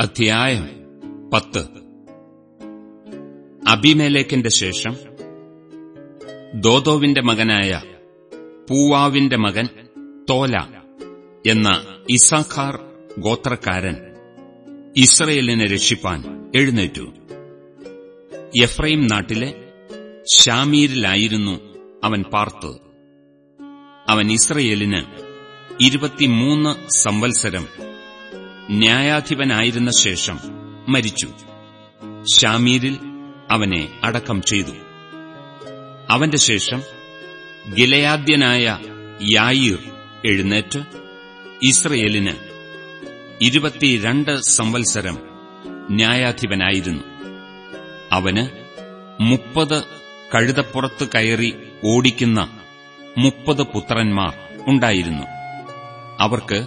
അധ്യായം പത്ത്. അബിമേലേക്കിന്റെ ശേഷം ദോദോവിന്റെ മകനായ പൂവാവിന്റെ മകൻ തോല എന്ന ഇസാഖാർ ഗോത്രക്കാരൻ ഇസ്രയേലിനെ രക്ഷിപ്പാൻ എഴുന്നേറ്റു. എഫ്രൈം നാട്ടിലെ ഷാമീരിലായിരുന്നു അവൻ പാർത്തത് അവൻ ഇസ്രയേലിന് ഇരുപത്തിമൂന്ന് സംവത്സരം ന്യായാധിപനായിരുന്ന ശേഷം മരിച്ചു. ഷാമീരിൽ അവനെ അടക്കം ചെയ്തു. അവന്റെ ശേഷം ഗിലയാദ്യനായ യായിർ എഴുന്നേറ്റ് ഇസ്രയേലിന് ഇരുപത്തിരണ്ട് സംവത്സരം ന്യായാധിപനായിരുന്നു. അവന് മുപ്പത് കഴുതപ്പുറത്ത് കയറി ഓടിക്കുന്ന മുപ്പത് പുത്രന്മാർ ഉണ്ടായിരുന്നു. അവർക്ക്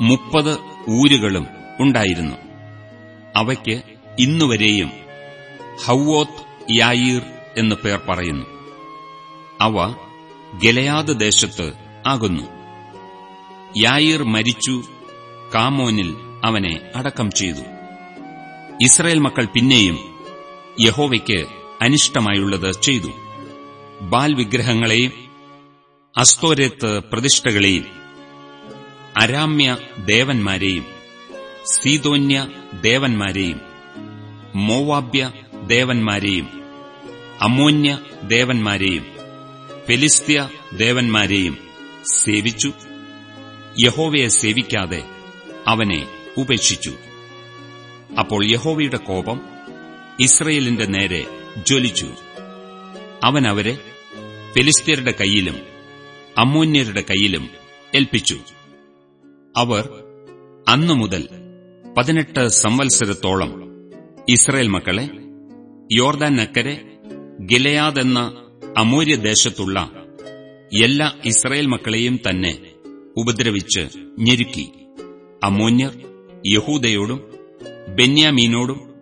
മുപ്പത് ഊരുകളും ഉണ്ടായിരുന്നു. അവയ്ക്ക് ഇന്നുവരെയും ഹൌവോത്ത് യായീർ എന്ന് പേർ പറയുന്നു. അവ ഗലയാദ് ദേശത്ത് ആകുന്നു. യായീർ മരിച്ചു കാമോനിൽ അവനെ അടക്കം ചെയ്തു. ഇസ്രയേൽ മക്കൾ പിന്നെയും യഹോവയ്ക്ക് അനിഷ്ടമായുള്ളത് ചെയ്തു. ബാൽ വിഗ്രഹങ്ങളെയും അസ്തോരത്ത് പ്രതിഷ്ഠകളെയും അരാമ്യ ദേവന്മാരെയും സീതോന്യ ദേവന്മാരെയും മോവാബ്യ ദേവന്മാരെയും അമോന്യ ദേവന്മാരെയും ഫെലിസ്ത്യ ദേവന്മാരെയും സേവിച്ചു. യഹോവയെ സേവിക്കാതെ അവനെ ഉപേക്ഷിച്ചു. അപ്പോൾ യഹോവയുടെ കോപം ഇസ്രയേലിന്റെ നേരെ ജ്വലിച്ചു. അവൻ അവരെ ഫെലിസ്ത്യരുടെ കയ്യിലും അമോന്യരുടെ കയ്യിലും ഏൽപ്പിച്ചു. അവർ അന്നു മുതൽ പതിനെട്ട് സംവത്സരത്തോളം ഇസ്രയേൽ മക്കളെ യോർദാൻ നക്കരെ ഗിലയാദ് എന്ന അമൂര്യദേശത്തുള്ള എല്ലാ ഇസ്രയേൽ മക്കളെയും തന്നെ ഉപദ്രവിച്ച് ഞെരുക്കി. അമോന്യർ യഹൂദയോടും ബെന്യാമീനോടും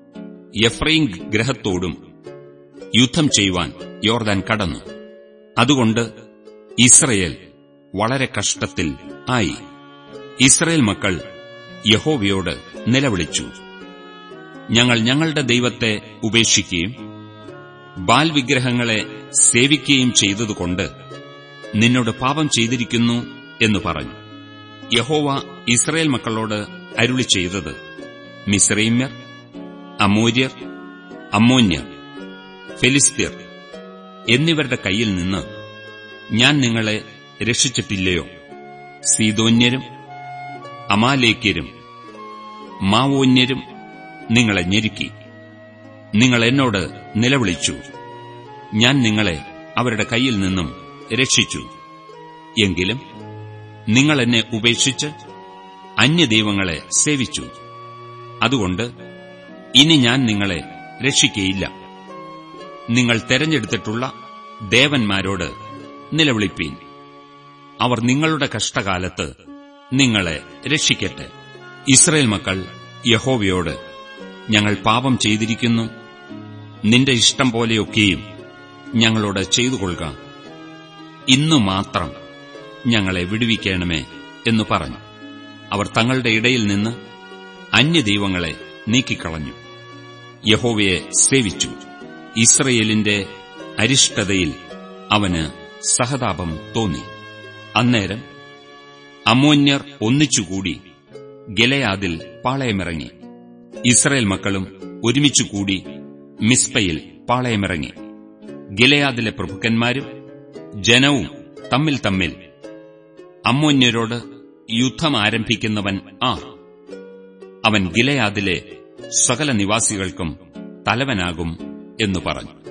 യഫ്രൈം ഗ്രഹത്തോടും യുദ്ധം ചെയ്യുവാൻ യോർദാൻ കടന്നു. അതുകൊണ്ട് ഇസ്രയേൽ വളരെ കഷ്ടത്തിൽ ആയി. ഇസ്രയേൽ മക്കൾ യഹോവയോട് നിലവിളിച്ചു. ഞങ്ങൾ ഞങ്ങളുടെ ദൈവത്തെ ഉപേക്ഷിക്കുകയും ബാൽ വിഗ്രഹങ്ങളെ സേവിക്കുകയും ചെയ്തതുകൊണ്ട് നിന്നോട് പാപം ചെയ്തിരിക്കുന്നു എന്ന് പറഞ്ഞു. യഹോവ ഇസ്രയേൽ മക്കളോട് അരുളി ചെയ്തത് മിസ്രൈമ്യർ അമൂര്യർ അമ്മോന്യർ ഫെലിസ്തീർ എന്നിവരുടെ കയ്യിൽ നിന്ന് ഞാൻ നിങ്ങളെ രക്ഷിച്ചിട്ടില്ലയോ? സീതോന്യരും അമാലേക്യരും മാവോന്യരും നിങ്ങളെ ഞെരുക്കി. നിങ്ങൾ എന്നോട് നിലവിളിച്ചു. ഞാൻ നിങ്ങളെ അവരുടെ കയ്യിൽ നിന്നും രക്ഷിച്ചു. എങ്കിലും നിങ്ങൾ എന്നെ ഉപേക്ഷിച്ച് അന്യദൈവങ്ങളെ സേവിച്ചു. അതുകൊണ്ട് ഇനി ഞാൻ നിങ്ങളെ രക്ഷിക്കയില്ല. നിങ്ങൾ തെരഞ്ഞെടുത്തിട്ടുള്ള ദേവന്മാരോട് നിലവിളിപ്പീൻ. അവർ നിങ്ങളുടെ കഷ്ടകാലത്ത് നിങ്ങളെ രക്ഷിക്കട്ടെ. ഇസ്രയേൽ മക്കൾ യഹോവയോട് ഞങ്ങൾ പാപം ചെയ്തിരിക്കുന്നു. നിന്റെ ഇഷ്ടം പോലെയൊക്കെയും ഞങ്ങളോട് ചെയ്തു കൊള്ളുക ഇന്നു മാത്രം ഞങ്ങളെ വിടുവിക്കണമേ എന്നു പറഞ്ഞു. അവർ തങ്ങളുടെ ഇടയിൽ നിന്ന് അന്യദൈവങ്ങളെ നീക്കിക്കളഞ്ഞു. യഹോവയെ സേവിച്ചു. ഇസ്രയേലിന്റെ അരിഷ്ടതയിൽ അവന് സഹതാപം തോന്നി. അന്നേരം അമോന്യർ ഒന്നിച്ചുകൂടി ഗലയാദിൽ പാളയമിറങ്ങി. ഇസ്രയേൽ മക്കളും ഒരുമിച്ചുകൂടി മിസ്പയിൽ പാളയമിറങ്ങി. ഗിലയാദിലെ പ്രഭുക്കന്മാരും ജനവും തമ്മിൽ തമ്മിൽ അമ്മോന്യരോട് യുദ്ധം ആരംഭിക്കുന്നവൻ ആ അവൻ ഗിലയാദിലെ സകല നിവാസികൾക്കും തലവനാകും എന്നു പറഞ്ഞു.